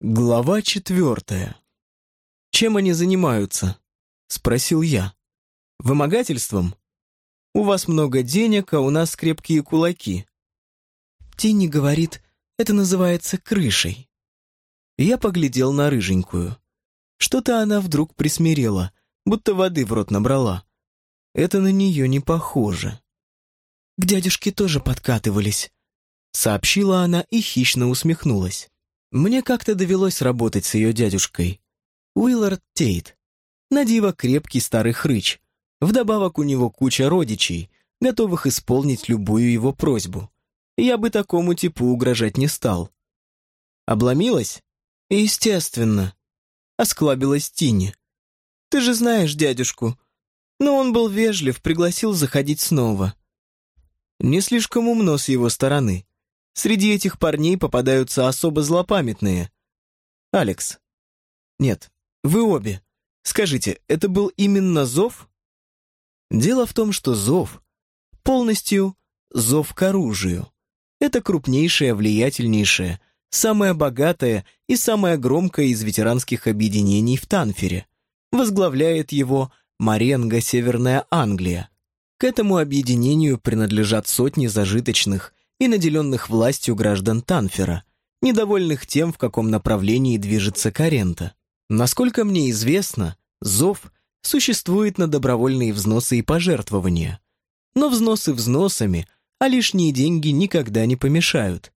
Глава четвертая. «Чем они занимаются?» — спросил я. «Вымогательством? У вас много денег, а у нас крепкие кулаки». Тинни говорит, это называется крышей. Я поглядел на рыженькую. Что-то она вдруг присмирела, будто воды в рот набрала. Это на нее не похоже. К дядюшке тоже подкатывались, сообщила она и хищно усмехнулась. Мне как-то довелось работать с ее дядюшкой. Уиллард Тейт. Надиво крепкий старый хрыч. Вдобавок у него куча родичей, готовых исполнить любую его просьбу. Я бы такому типу угрожать не стал. Обломилась? Естественно. Осклабилась Тинни. Ты же знаешь дядюшку. Но он был вежлив, пригласил заходить снова. Не слишком умно с его стороны. Среди этих парней попадаются особо злопамятные. Алекс. Нет, вы обе. Скажите, это был именно зов? Дело в том, что зов полностью зов к оружию. Это крупнейшее, влиятельнейшее, самое богатое и самое громкое из ветеранских объединений в Танфере. Возглавляет его Маренго Северная Англия. К этому объединению принадлежат сотни зажиточных, и наделенных властью граждан Танфера, недовольных тем, в каком направлении движется Карента. Насколько мне известно, ЗОВ существует на добровольные взносы и пожертвования. Но взносы взносами, а лишние деньги никогда не помешают.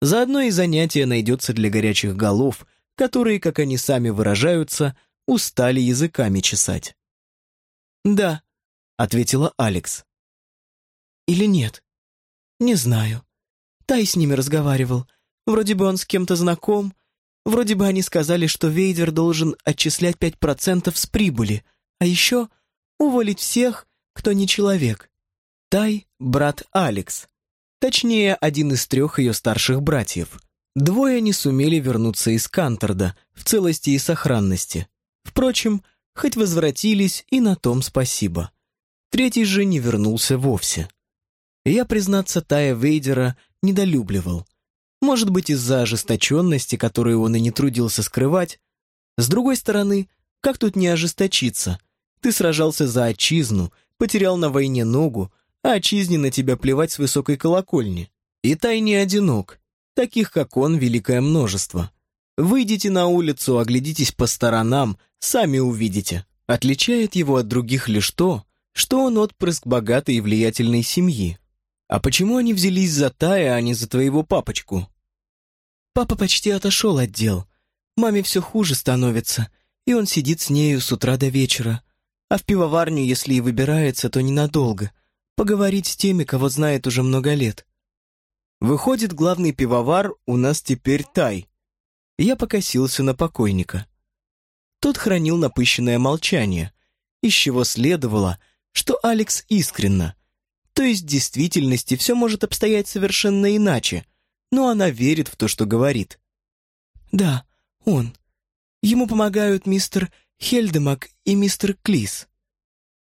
Заодно и занятие найдется для горячих голов, которые, как они сами выражаются, устали языками чесать. «Да», — ответила Алекс. «Или нет?» «Не знаю. Тай с ними разговаривал. Вроде бы он с кем-то знаком. Вроде бы они сказали, что Вейдер должен отчислять 5% с прибыли, а еще уволить всех, кто не человек. Тай — брат Алекс. Точнее, один из трех ее старших братьев. Двое не сумели вернуться из Канторда в целости и сохранности. Впрочем, хоть возвратились, и на том спасибо. Третий же не вернулся вовсе. Я, признаться, Тая Вейдера недолюбливал. Может быть, из-за ожесточенности, которую он и не трудился скрывать. С другой стороны, как тут не ожесточиться? Ты сражался за отчизну, потерял на войне ногу, а отчизне на тебя плевать с высокой колокольни. И Тай не одинок. Таких, как он, великое множество. Выйдите на улицу, оглядитесь по сторонам, сами увидите. Отличает его от других лишь то, что он отпрыск богатой и влиятельной семьи. «А почему они взялись за Тая, а не за твоего папочку?» «Папа почти отошел от дел. Маме все хуже становится, и он сидит с нею с утра до вечера. А в пивоварню, если и выбирается, то ненадолго. Поговорить с теми, кого знает уже много лет». «Выходит, главный пивовар у нас теперь Тай». Я покосился на покойника. Тот хранил напыщенное молчание, из чего следовало, что Алекс искренно — то есть в действительности все может обстоять совершенно иначе, но она верит в то, что говорит. «Да, он. Ему помогают мистер Хельдемак и мистер Клис».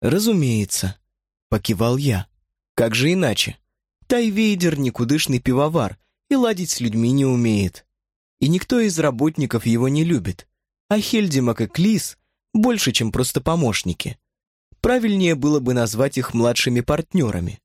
«Разумеется», — покивал я. «Как же иначе? Тайвейдер — никудышный пивовар и ладить с людьми не умеет. И никто из работников его не любит. А Хельдемак и Клис больше, чем просто помощники. Правильнее было бы назвать их младшими партнерами.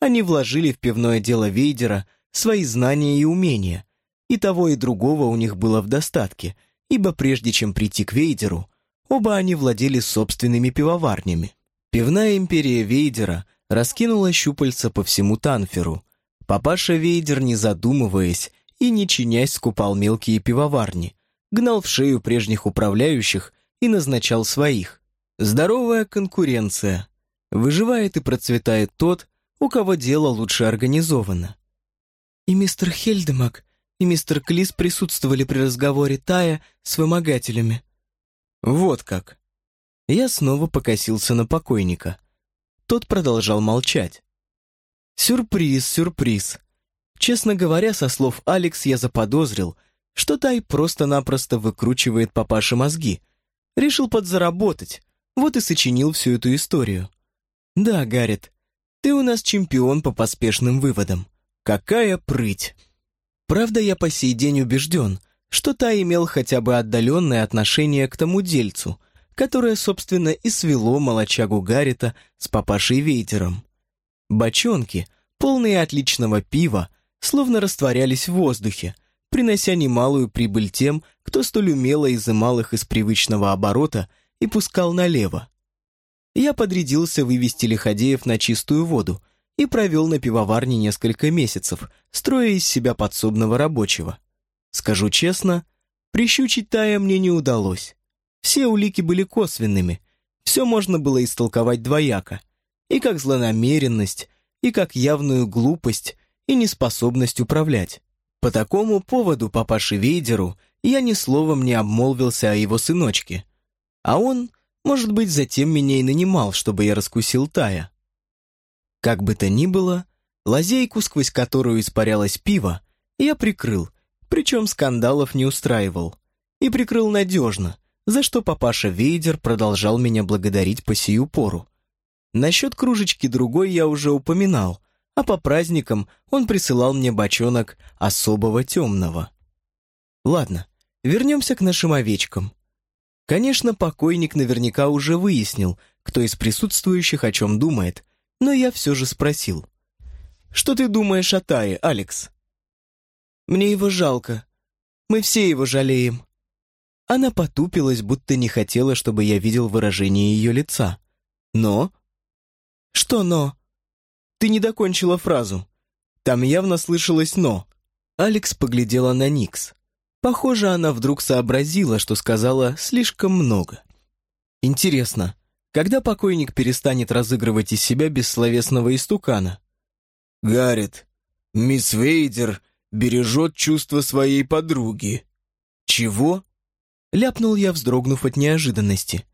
Они вложили в пивное дело Вейдера свои знания и умения, и того и другого у них было в достатке, ибо прежде чем прийти к Вейдеру, оба они владели собственными пивоварнями. Пивная империя Вейдера раскинула щупальца по всему Танферу. Папаша Вейдер, не задумываясь и не чинясь, скупал мелкие пивоварни, гнал в шею прежних управляющих и назначал своих. Здоровая конкуренция. Выживает и процветает тот, у кого дело лучше организовано. И мистер Хельдемак, и мистер Клис присутствовали при разговоре Тая с вымогателями. Вот как. Я снова покосился на покойника. Тот продолжал молчать. Сюрприз, сюрприз. Честно говоря, со слов Алекс я заподозрил, что Тай просто-напросто выкручивает папаше мозги. Решил подзаработать, вот и сочинил всю эту историю. Да, Гаррет, ты у нас чемпион по поспешным выводам. Какая прыть! Правда, я по сей день убежден, что та имел хотя бы отдаленное отношение к тому дельцу, которое, собственно, и свело молочагу Гаррита с папашей Вейтером. Бочонки, полные отличного пива, словно растворялись в воздухе, принося немалую прибыль тем, кто столь умело изымал их из привычного оборота и пускал налево. Я подрядился вывести лиходеев на чистую воду и провел на пивоварне несколько месяцев, строя из себя подсобного рабочего. Скажу честно, прищучить Тая мне не удалось. Все улики были косвенными, все можно было истолковать двояко, и как злонамеренность, и как явную глупость и неспособность управлять. По такому поводу папаше Вейдеру я ни словом не обмолвился о его сыночке. А он, может быть, затем меня и нанимал, чтобы я раскусил Тая. Как бы то ни было, лазейку, сквозь которую испарялось пиво, я прикрыл, причем скандалов не устраивал. И прикрыл надежно, за что папаша Вейдер продолжал меня благодарить по сию пору. Насчет кружечки другой я уже упоминал, а по праздникам он присылал мне бочонок особого темного. Ладно, вернемся к нашим овечкам. Конечно, покойник наверняка уже выяснил, кто из присутствующих о чем думает, но я все же спросил. «Что ты думаешь о Тае, Алекс?» «Мне его жалко. Мы все его жалеем». Она потупилась, будто не хотела, чтобы я видел выражение ее лица. «Но...» «Что «но»?» Ты не докончила фразу. Там явно слышалось «но». Алекс поглядела на Никс. Похоже, она вдруг сообразила, что сказала слишком много. Интересно, когда покойник перестанет разыгрывать из себя бессловесного истукана? Гаррит, мисс Вейдер бережет чувства своей подруги. Чего? Ляпнул я, вздрогнув от неожиданности.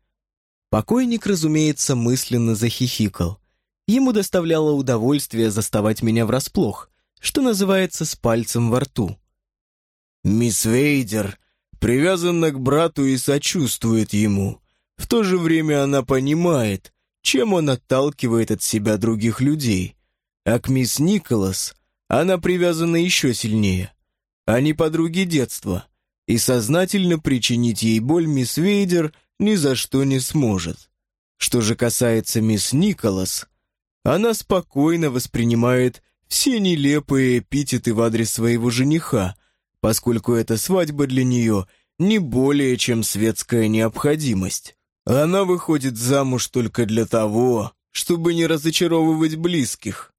Покойник, разумеется, мысленно захихикал. Ему доставляло удовольствие заставать меня врасплох, что называется, с пальцем во рту. «Мисс Вейдер привязана к брату и сочувствует ему. В то же время она понимает, чем он отталкивает от себя других людей. А к мисс Николас она привязана еще сильнее. Они подруги детства, и сознательно причинить ей боль мисс Вейдер ни за что не сможет. Что же касается мисс Николас, она спокойно воспринимает все нелепые эпитеты в адрес своего жениха, поскольку эта свадьба для нее не более чем светская необходимость. Она выходит замуж только для того, чтобы не разочаровывать близких.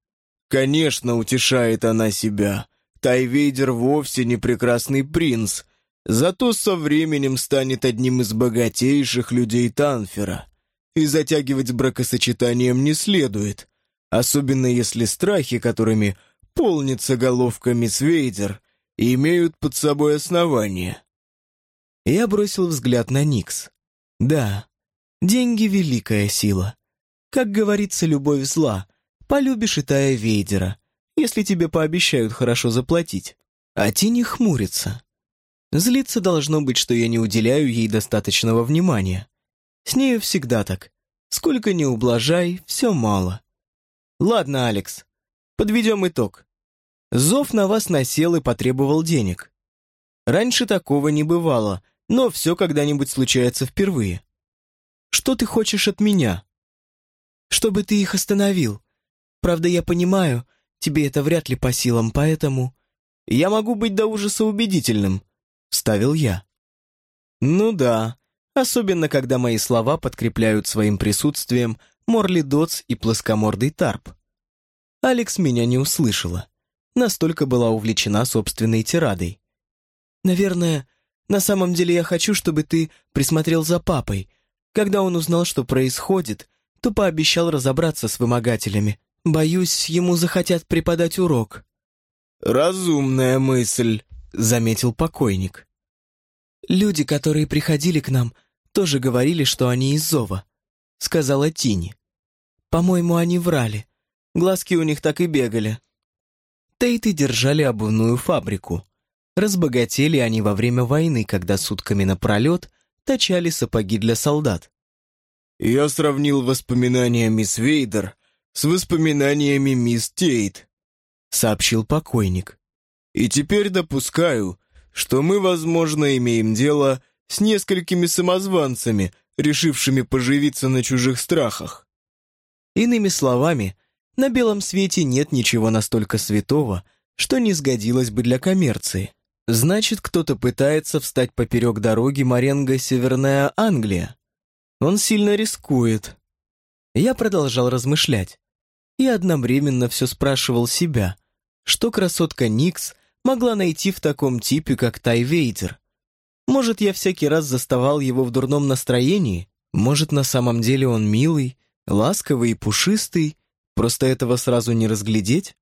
Конечно, утешает она себя. Тайвейдер вовсе не прекрасный принц, зато со временем станет одним из богатейших людей Танфера. И затягивать с бракосочетанием не следует особенно если страхи, которыми полнится головка мисс Вейдер, имеют под собой основания. Я бросил взгляд на Никс. Да, деньги — великая сила. Как говорится, любовь зла. Полюбишь и тая Вейдера, если тебе пообещают хорошо заплатить. А Тини хмурится. Злиться должно быть, что я не уделяю ей достаточного внимания. С нею всегда так. Сколько ни ублажай, все мало. Ладно, Алекс, подведем итог. Зов на вас насел и потребовал денег. Раньше такого не бывало, но все когда-нибудь случается впервые. Что ты хочешь от меня? Чтобы ты их остановил. Правда, я понимаю, тебе это вряд ли по силам, поэтому... Я могу быть до ужаса убедительным, вставил я. Ну да, особенно когда мои слова подкрепляют своим присутствием Морли Дотс и плоскомордый Тарп. Алекс меня не услышала. Настолько была увлечена собственной тирадой. «Наверное, на самом деле я хочу, чтобы ты присмотрел за папой. Когда он узнал, что происходит, то пообещал разобраться с вымогателями. Боюсь, ему захотят преподать урок». «Разумная мысль», — заметил покойник. «Люди, которые приходили к нам, тоже говорили, что они из Зова», — сказала Тини. «По-моему, они врали. Глазки у них так и бегали. Тейты держали обувную фабрику. Разбогатели они во время войны, когда сутками напролет точали сапоги для солдат. «Я сравнил воспоминания мисс Вейдер с воспоминаниями мисс Тейт», — сообщил покойник. «И теперь допускаю, что мы, возможно, имеем дело с несколькими самозванцами, решившими поживиться на чужих страхах. Иными словами, на белом свете нет ничего настолько святого, что не сгодилось бы для коммерции. Значит, кто-то пытается встать поперек дороги Маренго Северная Англия. Он сильно рискует. Я продолжал размышлять и одновременно все спрашивал себя, что красотка Никс могла найти в таком типе, как Тай Вейдер. Может, я всякий раз заставал его в дурном настроении? Может, на самом деле он милый, ласковый и пушистый, просто этого сразу не разглядеть?